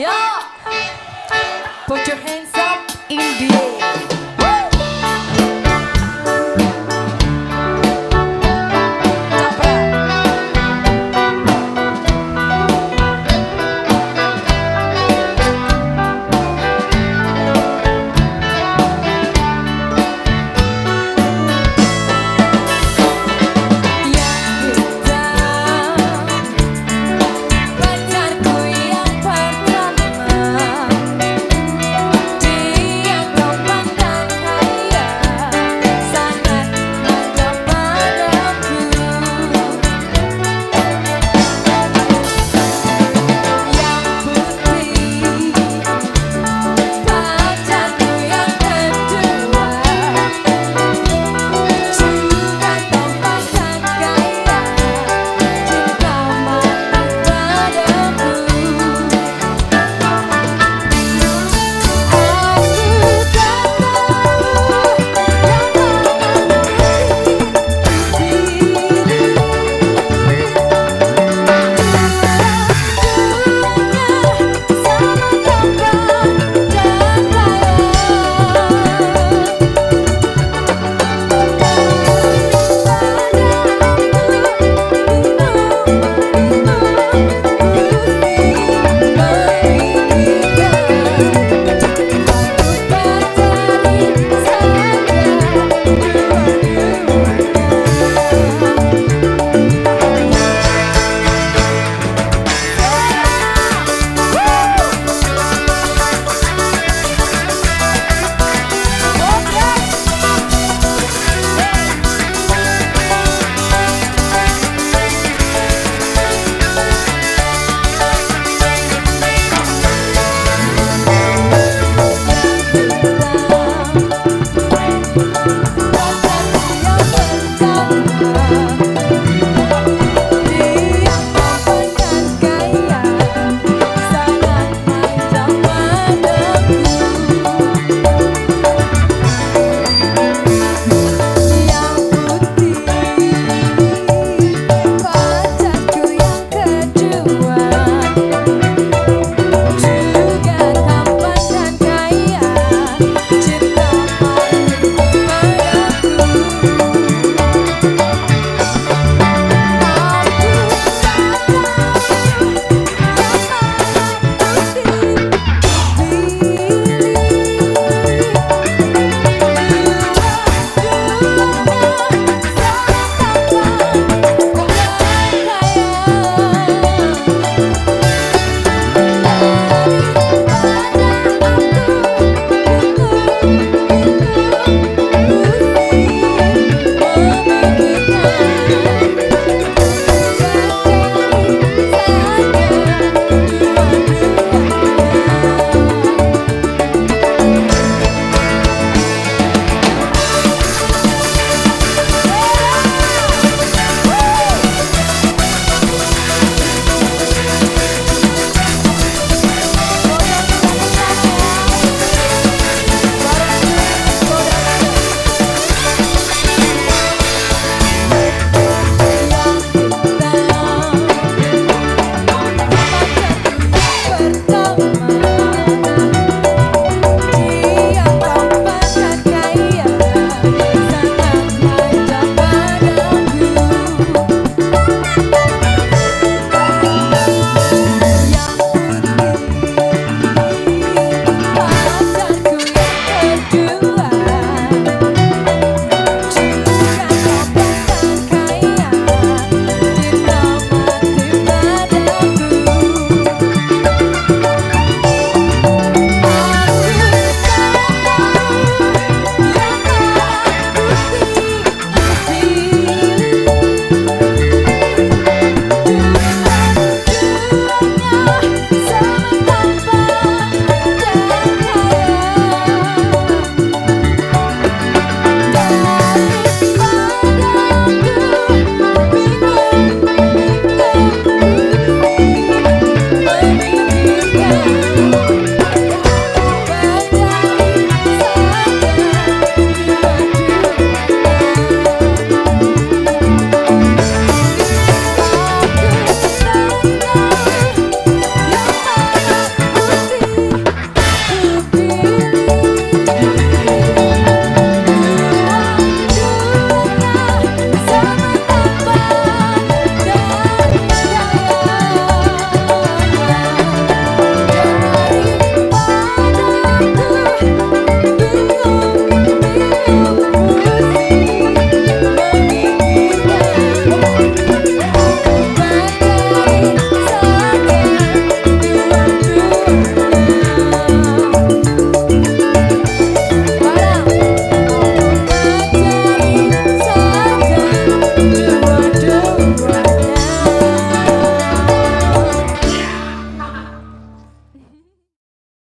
哟。